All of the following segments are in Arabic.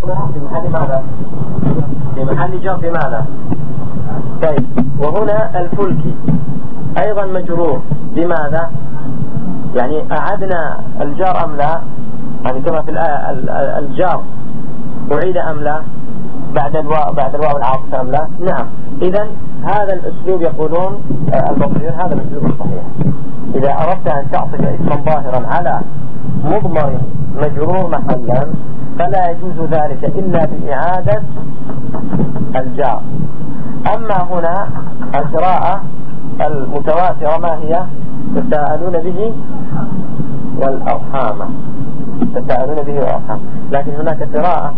في محل ماذا؟ في محل جر بماذا؟ طيب وهنا الفلكي أيضا مجرور بماذا؟ يعني أعدنا الجار أم لا؟ يعني كما في الجار أعيد أم لا؟ بعد الواو بعد الواو العاطفة أم لا؟ نعم إذا هذا الأسلوب يقولون آه، البصريون هذا الأسلوب الصحيح إذا أردت أن تعطف اسما ظاهرا على مضمر مجرور محلا فلا يجوز ذلك إلا بإعادة الجار. أما هنا القراءة المتواترة ما هي؟ تساءلون به والأرحام. تساءلون به والأرحام. لكن هناك قراءة.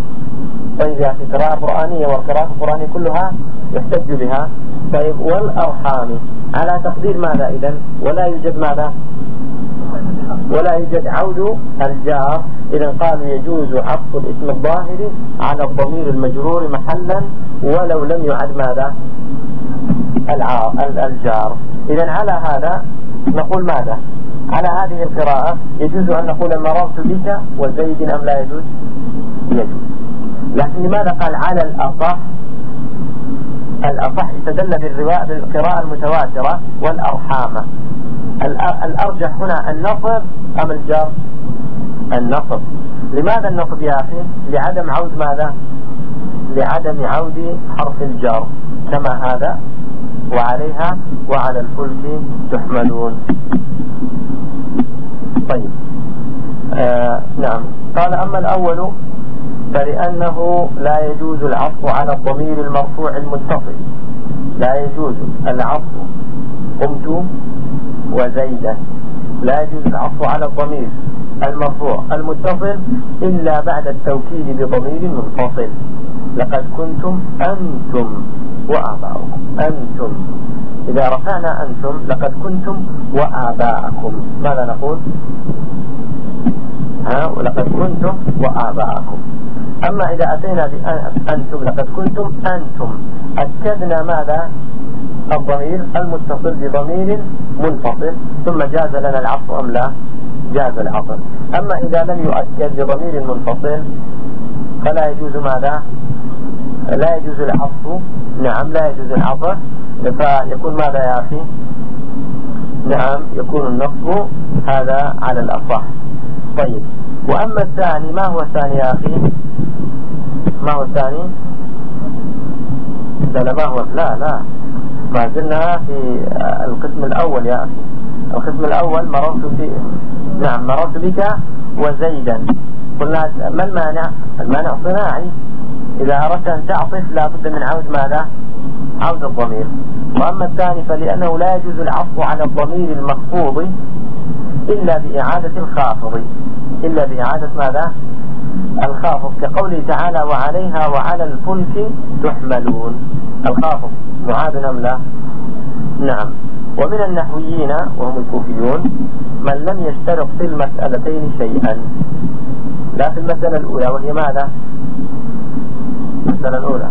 طيب يا أخي قراءة قرآنية والقراءة القرآنية كلها يحتج بها طيب والأرحام. على تقدير ماذا إذا ولا يوجد ماذا؟ ولا يوجد عود الجار إذا قالوا يجوز عطف الاسم الظاهر على الضمير المجرور محلا ولو لم يعد ماذا؟ الجار إذا على هذا نقول ماذا؟ على هذه القراءة يجوز أن نقول مررت بك وزيد أم لا يجوز؟ يجوز. لكن لماذا قال على الأصح؟ الأصح استدل بالقراءة المتواترة والأرحام. الأرجح هنا النصب أم الجر؟ النصب لماذا النصب يا أخي؟ لعدم عود ماذا؟ لعدم عود حرف الجر. كما هذا وعليها وعلى الفلك تحملون. طيب. آه نعم. قال أما الأول فلأنه لا يجوز العطف على الضمير المرفوع المتصل. لا يجوز العطف. قمت وزيدا لا يجوز العطف على الضمير المرفوع المتصل إلا بعد التوكيد بضمير منفصل. لقد كنتم أنتم وآباؤكم. أنتم. إذا رفعنا أنتم لقد كنتم وآباءكم. ماذا نقول؟ ها؟ ولقد كنتم وآباءكم. أما إذا أتينا بأنتم لقد كنتم أنتم. أكدنا ماذا؟ الضمير المتصل بضمير منفصل ثم جاز لنا العطف أم لا؟ جاز العطف. أما إذا لم يؤكد بضمير منفصل فلا يجوز ماذا؟ لا يجوز العطف. نعم لا يجوز العطف. فيكون ماذا يا أخي؟ نعم يكون النصب هذا على الأصح. طيب. وأما الثاني ما هو الثاني يا أخي؟ ما هو الثاني؟ لا ما هو؟ لا لا. ما زلنا في القسم الأول يا أخي. القسم الأول مررت بي نعم مررت بك وزيدا. قلنا ما المانع؟ المانع صناعي. إذا أردت أن تعطف لابد من عود ماذا؟ عود الضمير. وأما الثاني فلأنه لا يجوز العطف على الضمير المخفوض إلا بإعادة الخافض. إلا بإعادة ماذا؟ الخافض. كقوله تعالى وعليها وعلى الفلك تحملون. الخافض. معاد أم لا. نعم. ومن النحويين وهم الكوفيون من لم يشترط في المسألتين شيئا. لا في المسألة الأولى وهي ماذا؟ المسألة الأولى.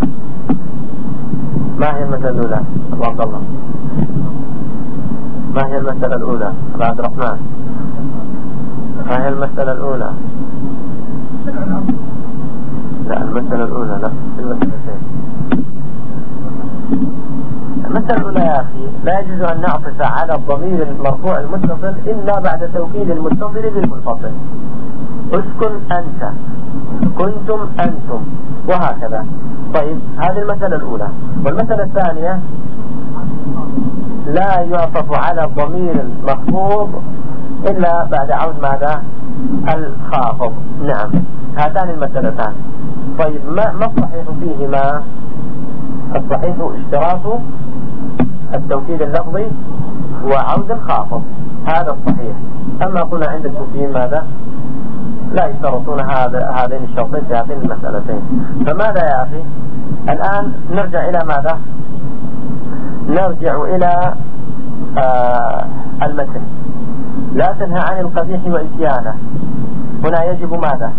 ما هي المسألة الأولى؟ أبو عبد الله. ما هي المسألة الأولى؟ أبو عبد الرحمن. ما هي المسألة الأولى؟ لا المسألة الأولى لا. المسألتين المسألة الأولى يا أخي لا يجوز أن نعطف على الضمير المرفوع المتصل إلا بعد توكيد المتصل بالمنفصل. أسكن أنت. كنتم أنتم. وهكذا. طيب هذه المسألة الأولى. والمسألة الثانية لا يعطف على الضمير المخفوض إلا بعد عود ماذا؟ الخافض. نعم. هاتان المسألتان. طيب ما, ما الصحيح فيهما؟ الصحيح اشتراط التوكيد اللفظي وعود الخافض هذا الصحيح أما قلنا عند الكوفيين ماذا؟ لا يشترطون هذا هذين الشرطين في هذين المسألتين. فماذا يا أخي؟ الآن نرجع إلى ماذا؟ نرجع إلى آه المتن. لا تنهى عن القبيح وإتيانه. هنا يجب ماذا؟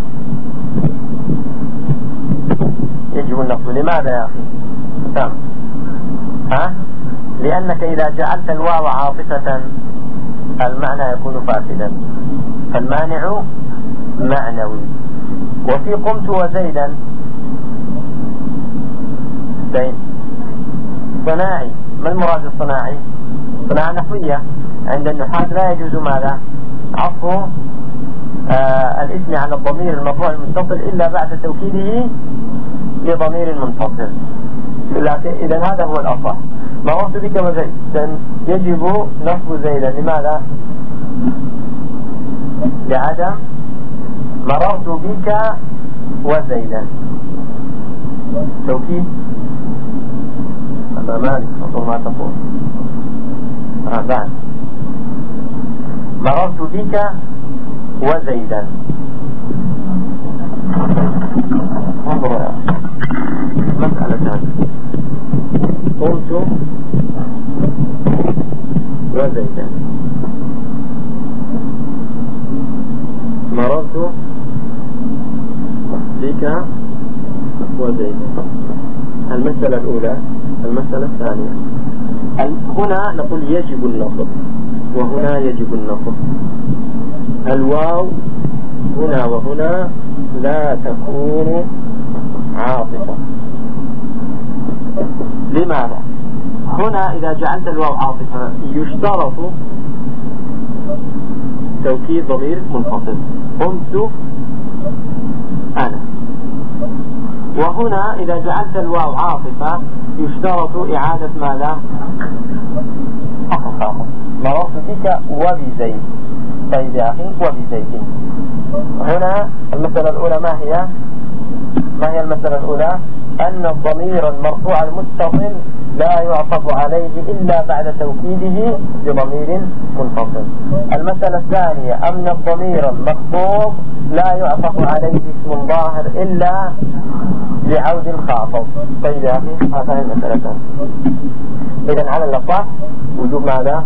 يجب النصب لماذا يا أخي؟ سام ها؟ لأنك إذا جعلت الواو عاطفة المعنى يكون فاسدا. فالمانع معنوي. وفي قمت وزيدا. زين. صناعي. ما المراد الصناعي؟ صناعة نحوية. عند النحاة لا يجوز ماذا؟ عفو آه الاسم على الضمير المرفوع المتصل إلا بعد توكيده لضمير منفصل. إذا هذا هو الأصح. مررت بك وزيدا يجب نصب زيدا لماذا؟ لعدم مررت بك وزيدا توكيد؟ هذا مالك انظر ما تقول. آه بعد. مررت بك وزيدا انظر يا مسألة قلت وزيدا مررت بك وزيدا المسألة الأولى المسألة الثانية. هنا نقول يجب النصب وهنا يجب النصب الواو هنا وهنا لا تكون عاطفة. لماذا؟ هنا إذا جعلت الواو عاطفة يشترط توكيد ضمير منفصل. قمت أنا. وهنا إذا جعلت الواو عاطفة يشترط إعادة ماذا؟ مررت بك وبزيد. طيب يا أخي وبزيد. هنا المسألة الأولى ما هي؟ ما هي المسألة الأولى؟ أن الضمير المرفوع المتصل لا يعطف عليه إلا بعد توكيده بضمير منفصل. المسألة الثانية أن الضمير المخطوب لا يعطف عليه اسم ظاهر إلا لعود الخاطب طيب يا أخي هذه المسألة إذا على اللفظ وجوب ماذا؟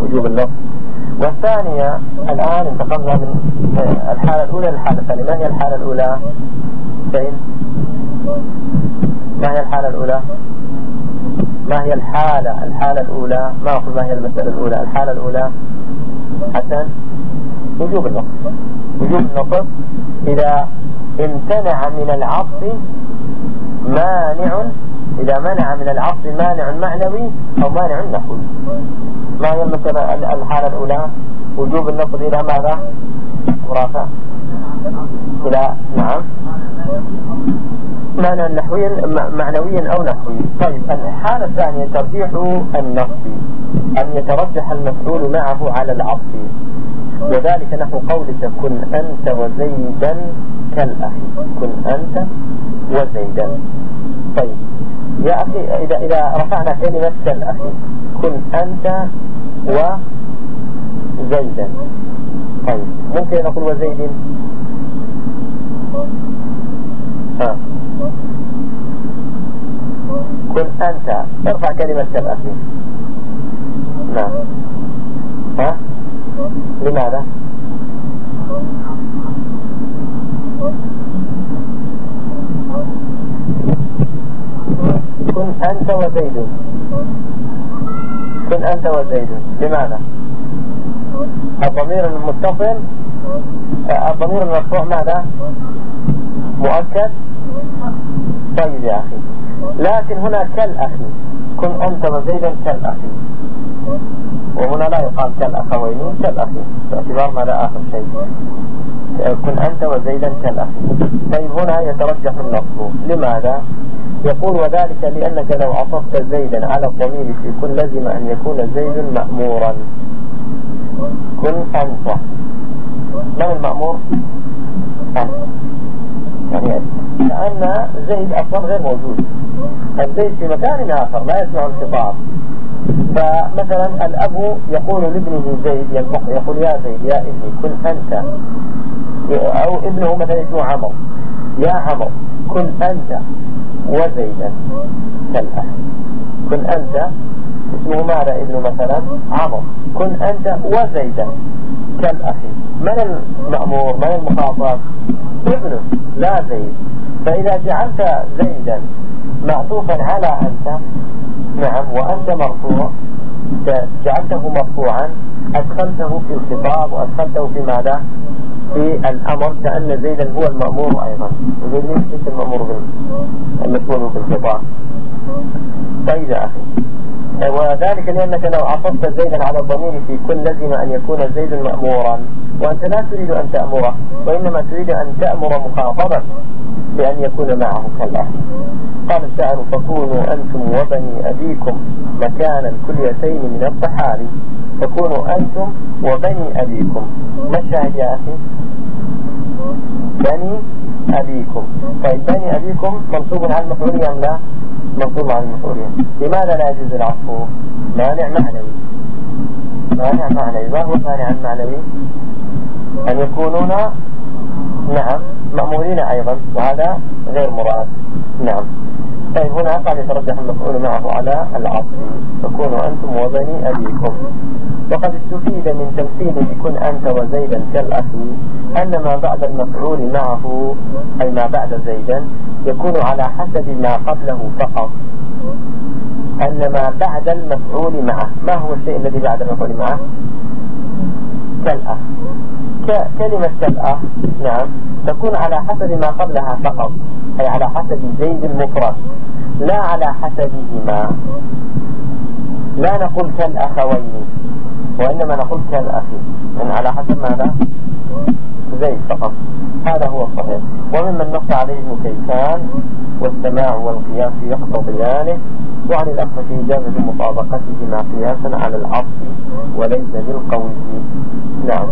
وجوب اللفظ. والثانية الآن انتقلنا من الحالة الأولى للحالة الثانية. ما هي الحالة الأولى؟ زين ما هي الحالة الأولى؟ ما هي الحالة؟ الحالة الأولى ما أقول ما هي المسألة الأولى؟ الحالة الأولى حسن وجوب النصب وجوب النصب إذا امتنع من العطف مانع إذا منع من العطف مانع معنوي أو مانع نحوي ما هي المسألة الحالة الأولى؟ وجوب النصب إلى ماذا؟ مرافع. إلى نعم. معنى نحويا معنويا أو نحوي طيب الحالة الثانية ترجيح النص أن يترجح المفعول معه على العطف. وذلك نحو قولك كن أنت وزيدا كالأخ كن أنت وزيدا. طيب يا أخي إذا, إذا رفعنا كلمة كالأخ كن أنت وزيدا. طيب ممكن نقول وزيد؟ ها كن أنت ارفع كلمة كالأخي نعم. ها؟ لماذا؟ كن أنت وزيد. كن أنت وزيد. لماذا؟ الضمير المتصل الضمير المرفوع ماذا؟ مؤكد. طيب يا أخي. لكن هنا كالأخي كن أنت وزيدا كالأخي وهنا لا يقال كالأخوين كالأخي باعتبار ماذا آخر شيء. كن أنت وزيدا كالأخي طيب هنا يترجح النصب لماذا؟ يقول وذلك لأنك لو عطفت زيدا على الضمير في كن لزم أن يكون زيد مأمورا. كن أنت. من المأمور؟ أنت. يعني لأن زيد أصلا غير موجود. الزيد في مكان آخر لا يسمع الخطاب. فمثلا الأب يقول لابنه زيد يقول يا زيد يا إبني كن أنت. أو ابنه مثلا اسمه عمر يا عمر كن أنت وزيدا كالأهل. كن أنت اسمه ماذا ابنه مثلا؟ عمر. كن أنت وزيدا كالأخي. من المأمور؟ من المخاطب؟ ابنه لا زيد. فإذا جعلت زيدا معطوفا على أنت. نعم وأنت مرفوع. جعلته مرفوعا. أدخلته في الخطاب وأدخلته في ماذا؟ في الأمر كأن زيدا هو المأمور أيضا. يقول ليش المأمور المسؤول بالخطاب؟ طيب يا أخي. وذلك لأنك لو عطفت زيدا على الضمير في كل لزم أن يكون زيد مأمورا. وأنت لا تريد أن تأمره وإنما تريد أن تأمر مخاطبا بأن يكون معه كالأخ قال الشاعر فكونوا أنتم وبني أبيكم مكانا كليتين من الصحاري فكونوا أنتم وبني أبيكم. ما الشاهد يا أخي؟ بني أبيكم. طيب بني أبيكم منصوب على المفعولية أم لا؟ منصوب على المفعولية لماذا لا يجوز العطف؟ مانع معنوي. مانع معنوي. ما هو مانع المعنوي؟ أن يكونون نعم مأمورين أيضا وهذا غير مراد. نعم. طيب هنا قال يترجح المفعول معه على العصر. فكونوا أنتم وبني أبيكم. وقد استفيد من تمثيل كن أنت وزيدا كالأخي أن ما بعد المفعول معه أي ما بعد زيدا يكون على حسب ما قبله فقط. أن ما بعد المفعول معه ما هو الشيء الذي بعد المفعول معه؟ كالأخ. كلمة كالأخ نعم تكون على حسب ما قبلها فقط. أي على حسب زيد المفرد. لا على حسبهما. لا نقول كالأخوين وإنما نقول كالأخي. من على حسب ماذا؟ زيد فقط. هذا هو الصحيح. وممن نص عليه ابن كيسان والسماع والقياس يقتضيانه وعن الأخ في إجازة مطابقتهما قياسا على العطف وليس بالقوي نعم.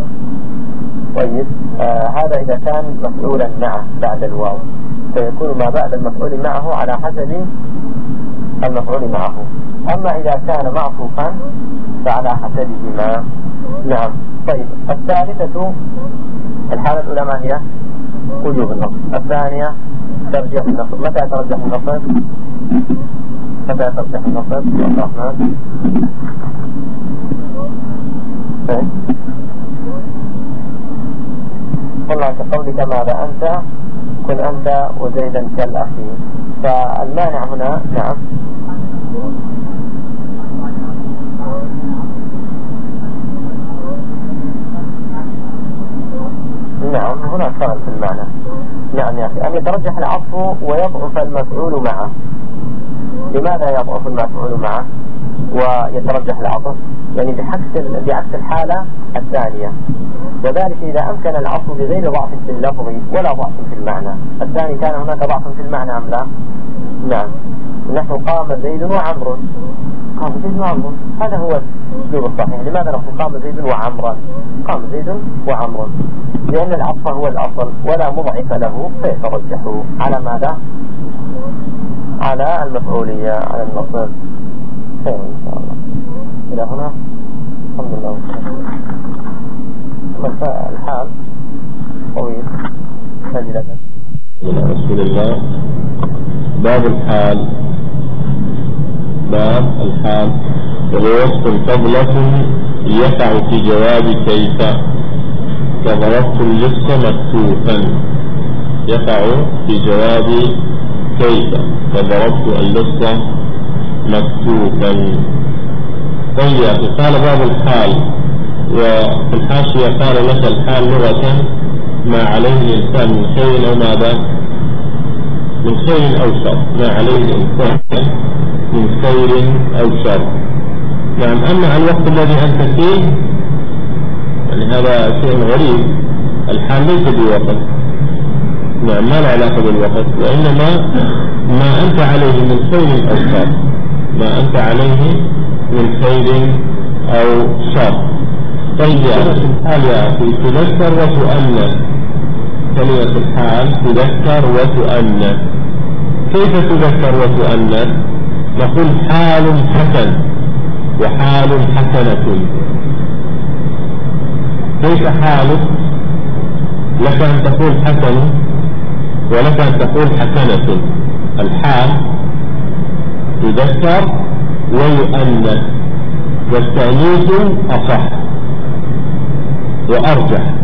طيب. آه هذا إذا كان مفعولا معه بعد الواو. فيكون ما بعد المفعول معه على حسب المفعول معه. أما إذا كان معطوفا فعلى حسبهما. نعم. طيب. الثالثة الحالة الأولى ما هي؟ وجوب النص الثانية ترجيح النص متى ترجح النص متى ترجح النص الرحمن قلنا كقولك ماذا أنت؟ كن أنت وزيدا كالأخي. فالمانع هنا نعم. نعم هنا فرق في المعنى. نعم يا أخي أن يترجح العطف ويضعف المفعول معه. لماذا يضعف المفعول معه ويترجح العطف؟ يعني بعكس بعكس الحالة الثانية. وذلك إذا أمكن العطف بغير ضعف في اللفظ ولا ضعف في المعنى. الثاني كان هناك ضعف في المعنى أم لا؟ نعم. نحن قام زيد وعمر. قام زيد وعمر. هذا هو الأسلوب الصحيح. لماذا نقول قام زيد وعمرا قام زيد وعمر. لأن العطف هو الأصل ولا مضعف له فيترجح على ماذا؟ على المفعولية على النصر خير إن شاء الله. إلى هنا. الحمد لله. الحال. طويل. سجلة رسول الله باب الحال. باب الحال. وهو وصف فضلة يقع في جواب كيف كضربت اللص مكتوفا يقع في جواب كيف كضربت اللص مكتوفا طيب قال باب الحال. وفي الحاشية قال لك الحال لغة ما عليه الإنسان من خير أو ماذا؟ من خير أو شر. ما عليه الإنسان من خير أو شر. نعم أما الوقت الذي أنت فيه يعني هذا شيء غريب. الحال ليس بوقت نعم ما له علاقة بالوقت. وإنما ما أنت عليه من خير أو شر. ما أنت عليه من خير أو شر. طيب. الحال يا أخي تذكر وتؤنث. كلمة الحال تذكر وتؤنث. كيف تذكر وتؤنث؟ نقول حال حسن وحال حسنة. كيف حالك لك أن تقول حسن ولك أن تقول حسنة. الحال تذكر ويؤنث. والتأنيث أصح. وأرجح.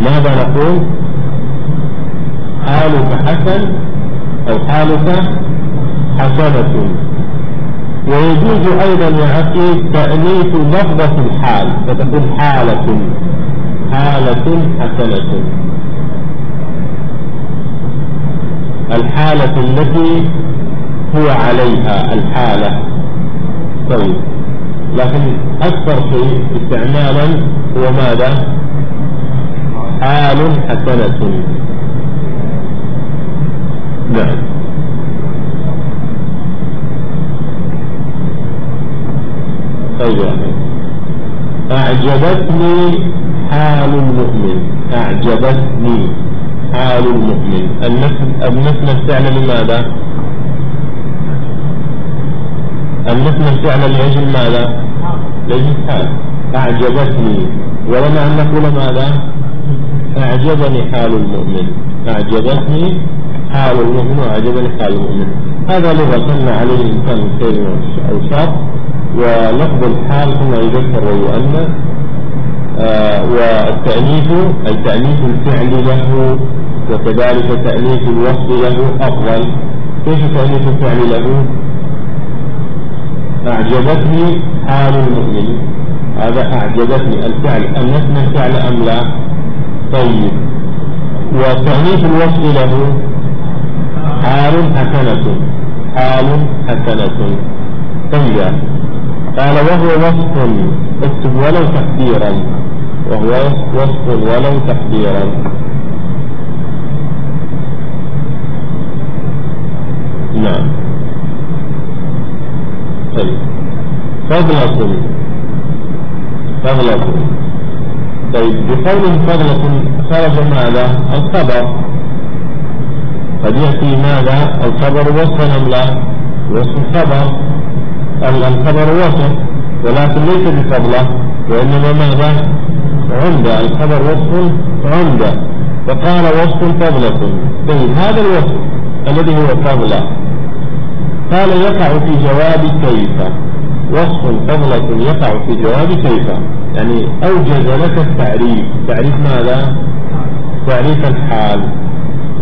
ماذا نقول؟ حالك حسن أو حالك حسنة. ويجوز أيضا يا أخي تأنيث لفظة الحال فتقول حالة حالة حسنة. الحالة التي هو عليها الحالة. طيب. لكن أكثر شيء استعمالا هو ماذا؟ حال حسنة. نعم. طيب أعجبتني حال المؤمن. أعجبتني حال المؤمن. المثنى الفعل لماذا؟ المثنى الفعل لأجل ماذا؟ حال أعجبتني. ولما أن نقول ماذا؟ أعجبني حال المؤمن. أعجبتني حال المؤمن وأعجبني حال المؤمن. هذا لغة عليه الإنسان كلمة أو شرط ولفظ الحال ثم يذكر ويؤنث. آه والتأنيث أي تأنيث الفعل له وكذلك تأنيث الوصف له أفضل. كيف تأنيث الفعل له؟ أعجبتني حال المؤمن. هذا أعجبتني. الفعل أنثنا الفعل أم لا؟ طيب. وتأنيث الوصف له حال حسنة. حال حسنة. طيب. قال وهو وصف. اكتب ولو تحذيرا وهو وصف ولو تحذيرا نعم طيب فضلة فضلة طيب بقول فضلة خرج ماذا؟ الخبر قد يأتي ماذا؟ الخبر وصفا أم لا؟ وصف خبر الخبر وصف ولكن ليس بفضله وإنما ماذا؟ عمدة. الخبر وصف عمدة. فقال وصف فضلة طيب هذا الوصف الذي هو فضلة. قال يقع في جواب كيف؟ وصف فضلة يقع في جواب كيف؟ يعني أوجد لك التعريف. تعريف ماذا؟ تعريف الحال.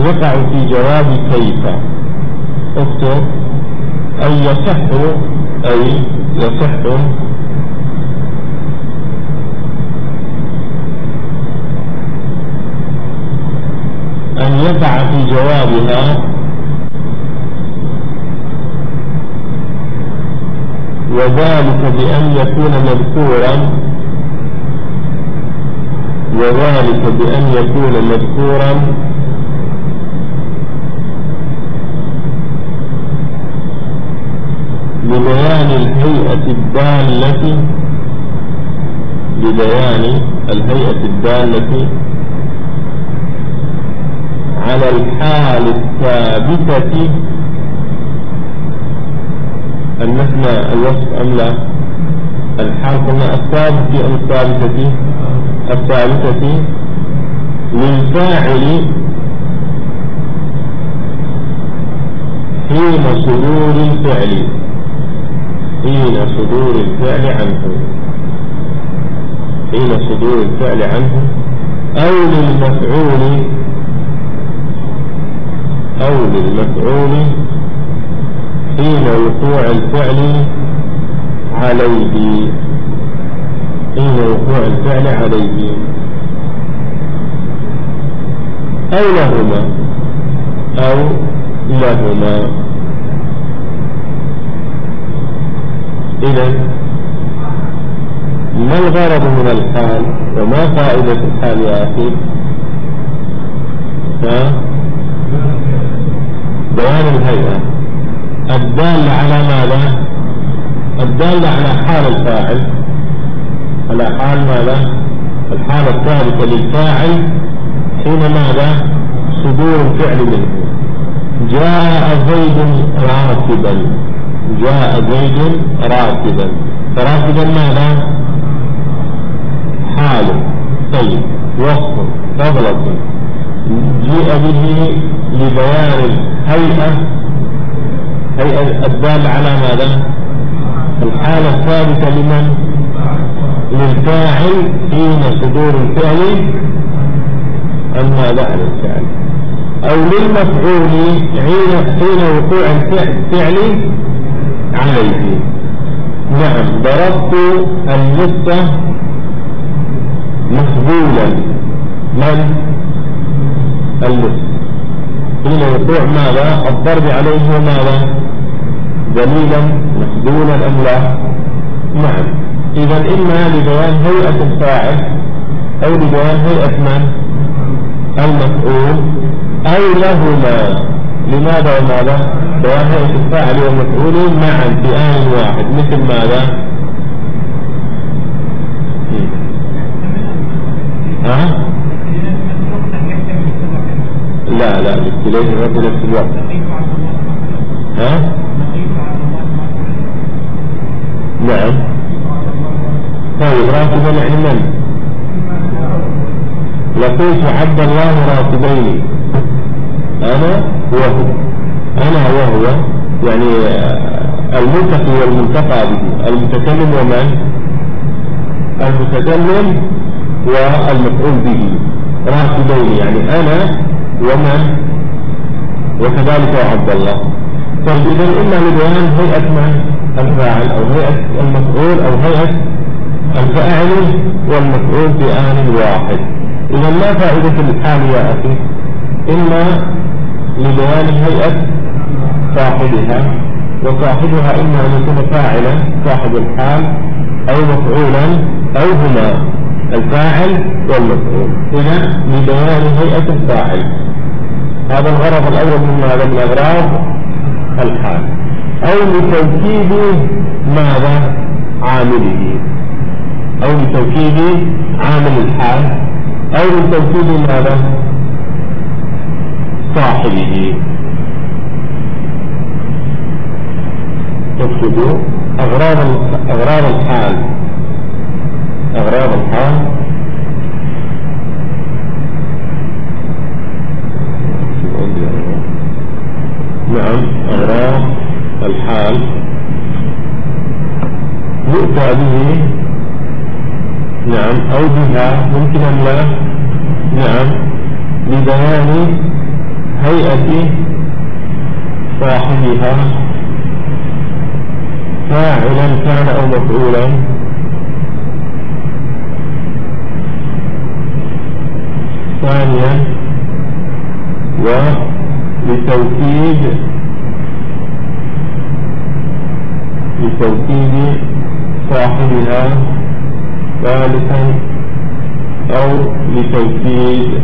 يقع في جواب كيف؟ اكتب. أن يصح أي يصح. أن يقع في جوابها وذلك بأن يكون مذكورا. وذلك بأن يكون مذكورا. لبيان الهيئة الدالة. لبيان الهيئة الدالة على الحال الثابتة المثنى الوصف أم لا؟ الحال قلنا الثابتة أم الثابتة الثابتة للفاعل حين صدور الفعل حين صدور الفعل عنه. حين صدور الفعل عنه أو للمفعول أو للمفعول حين وقوع الفعل عليه. حين وقوع الفعل عليه. أو لهما. أو لهما. إذا ما الغرض من الحال؟ وما فائدة الحال يا أخي؟ ها؟ بيان الهيئة. الدالة على ماذا؟ الدالة على حال الفاعل. على حال ماذا؟ الحالة الثالثة للفاعل حين ماذا؟ صدور الفعل منه. جاء زيد راكبا. جاء زيد راكبا. فراكبا ماذا؟ حال. طيب. وصف. فضلة. جيء به لبيان الهيئة هيئة الدالة على ماذا؟ الحالة الثابتة لمن؟ للفاعل حين صدور الفعل ماذا عن الفعل. أو للمفعول حين وقوع الفعل عليه. نعم ضربت النصة مقبولا من؟ النص. حين وقوع ماذا؟ الضرب عليه ماذا؟ دليلا محدودا أم لا؟ نعم. إذا إما لبيان هيئة الفاعل أو لبيان هيئة من؟ المفعول. أو لهما. لماذا وماذا؟ بيان هيئة الفاعل والمفعول معا في آن واحد. مثل ماذا؟ ها؟ لا لا الاستيليشن ما في نفس الوقت. ها؟ نعم. طيب راتبا يعني من لقيت عبد الله راتبين أنا وهو. أنا وهو يعني الملتقي والملتقى به. المتكلم ومن؟ المتكلم والمفعول به. راتبين يعني أنا ومن؟ وكذلك عبد الله. طيب إذا إما لبيان هيئة من؟ الفاعل أو هيئة المفعول أو هيئة الفاعل والمفعول في آن واحد. إذا ما فائدة الحال يا أخي؟ إما لبيان هيئة صاحبها وصاحبها إما أن يكون فاعلا صاحب الحال أو مفعولا أو هما الفاعل والمفعول. إذا لبيان هيئة الفاعل. هذا الغرض الأول من هذا من أغراض الحال. أو لتوكيد ماذا عامله. أو لتوكيد عامل الحال. أو لتوكيد ماذا صاحبه. تقصد أغراض أغراض الحال. أغراض الحال نعم أغراض الحال. يؤتى به. نعم. أو بها. ممكن أن لا؟ نعم. لبيان هيئة صاحبها. فاعلا كان أو مفعولا. ثانيا. و لتوكيد لتوكيد صاحبها ثالثا أو لتوكيد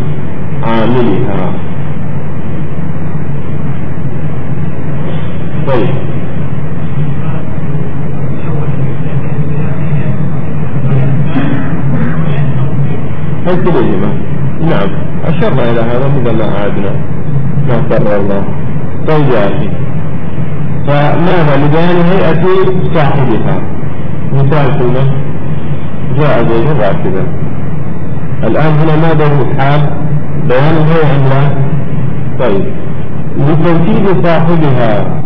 عاملها. طيب. هل نعم. أشرنا إلى هذا مثل ما أعدنا ما قرر الله. طيب. يا أخي فماذا؟ لبيان هيئة صاحبها. مثال كلمة جاء زيد كذا الآن هنا ماذا الحال؟ بيان الهيئة لا طيب. لتوكيد صاحبها.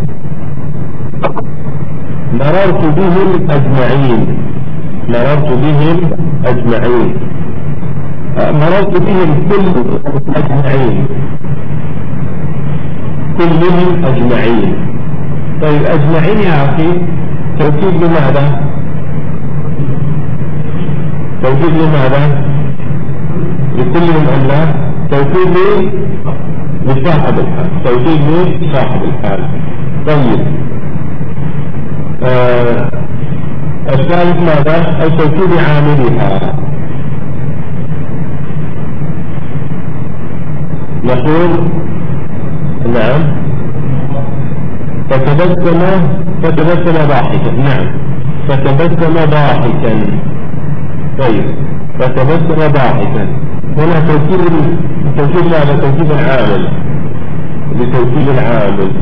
مررت بهم أجمعين. مررت بهم أجمعين. مررت بهم كل أجمعين. كلهم أجمعين. طيب أجمعين يا أخي توكيد لماذا؟ توكيد لماذا؟ لكلهم أم لا. توكيد لصاحب الحال. توكيد لصاحب الحال. طيب. آه الثالث ماذا؟ التوكيد عاملها نقول نعم. فتبسم فتبسم ضاحكا. نعم. فتبسم ضاحكا. طيب. فتبسم ضاحكا. هنا توكيد توكيد ماذا؟ توكيد العامل لتوكيد العامل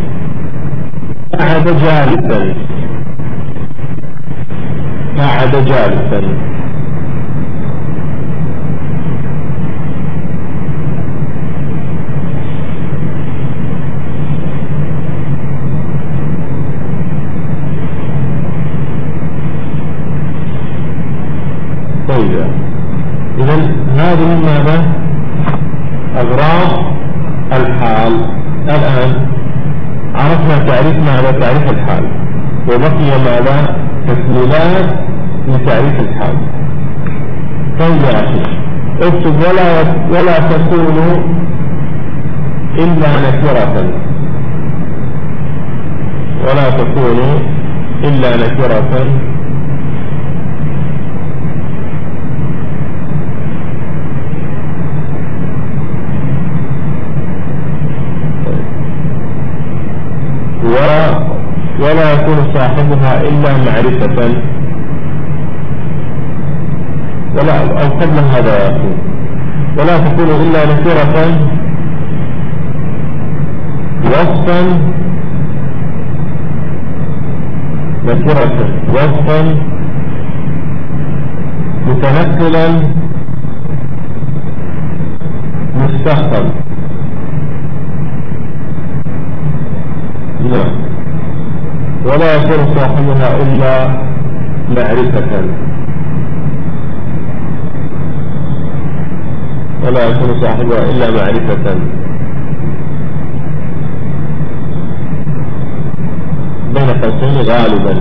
قعد جالسا. قعد جالسا. إذا هذه ماذا؟ أغراض الحال. الآن عرفنا تعريف ماذا؟ تعريف الحال. وبقي ماذا؟ تكميلات لتعريف الحال. طيب يا أخي اكتب ولا ولا تكون إلا نكرة. ولا تكون إلا نكرة. ولا يكون صاحبها إلا معرفة. ولا أو قبل هذا يكون. ولا تكون إلا نكرة. وصفا. نكرة. وصفا. متنقلا مستخدم نعم. ولا يكون صاحبها إلا معرفة. ولا يكون صاحبها إلا معرفة. بين قوسين غالبا.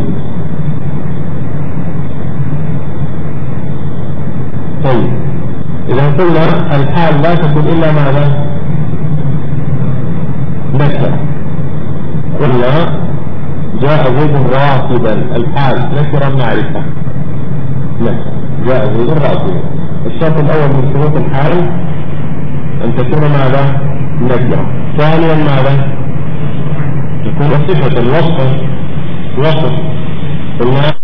طيب. إذا قلنا الحال لا تكون إلا ماذا؟ نكرة قلنا جاء زيد راكبا الحال نكرا معرفة نكرة جاء زيد راكبا الشرط الأول من شروط الحال أن تكون ماذا؟ نكرة ثانيا ماذا؟ تكون صفة وصفا وصف. قلنا